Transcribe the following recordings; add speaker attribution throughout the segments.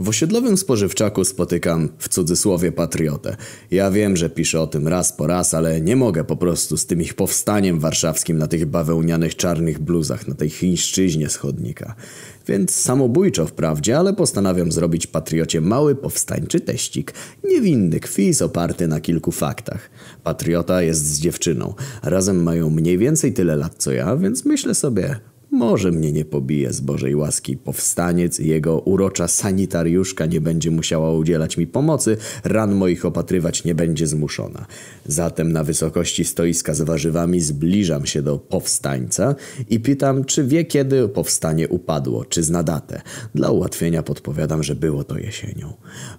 Speaker 1: W osiedlowym spożywczaku spotykam w cudzysłowie patriotę. Ja wiem, że piszę o tym raz po raz, ale nie mogę po prostu z tym ich powstaniem warszawskim na tych bawełnianych czarnych bluzach, na tej chińszczyźnie z chodnika. Więc samobójczo wprawdzie, ale postanawiam zrobić patriocie mały powstańczy teścik. Niewinny kwis oparty na kilku faktach. Patriota jest z dziewczyną. Razem mają mniej więcej tyle lat co ja, więc myślę sobie, może mnie nie pobije z Bożej łaski powstaniec jego urocza sanitariuszka nie będzie musiała udzielać mi pomocy, ran moich opatrywać nie będzie zmuszona. Zatem na wysokości stoiska z warzywami zbliżam się do powstańca i pytam, czy wie kiedy powstanie upadło, czy zna datę. Dla ułatwienia podpowiadam, że było to jesienią.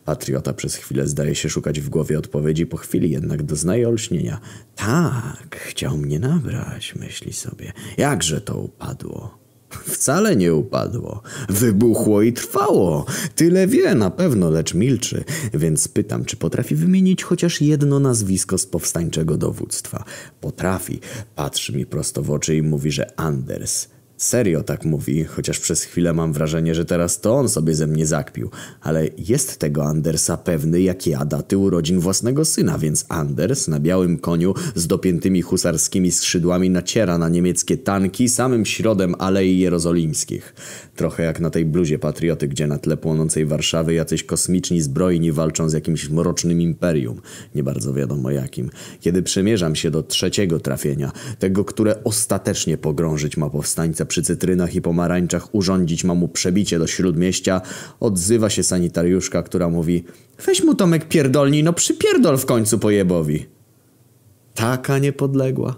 Speaker 1: Patriota przez chwilę zdaje się szukać w głowie odpowiedzi, po chwili jednak doznaje olśnienia. Tak, chciał mnie nabrać, myśli sobie. Jakże to upadło? Wcale nie upadło. Wybuchło i trwało. Tyle wie na pewno, lecz milczy. Więc pytam, czy potrafi wymienić chociaż jedno nazwisko z powstańczego dowództwa. Potrafi. Patrzy mi prosto w oczy i mówi, że Anders. Serio tak mówi, chociaż przez chwilę mam wrażenie, że teraz to on sobie ze mnie zakpił. Ale jest tego Andersa pewny jak ja daty urodzin własnego syna, więc Anders na białym koniu z dopiętymi husarskimi skrzydłami naciera na niemieckie tanki samym środem Alei Jerozolimskich. Trochę jak na tej bluzie patrioty, gdzie na tle płonącej Warszawy jacyś kosmiczni zbrojni walczą z jakimś mrocznym imperium. Nie bardzo wiadomo jakim. Kiedy przemierzam się do trzeciego trafienia, tego, które ostatecznie pogrążyć ma powstańca przy cytrynach i pomarańczach urządzić ma mu przebicie do śródmieścia, odzywa się sanitariuszka, która mówi Weź mu Tomek pierdolni, no przypierdol w końcu pojebowi. Taka niepodległa.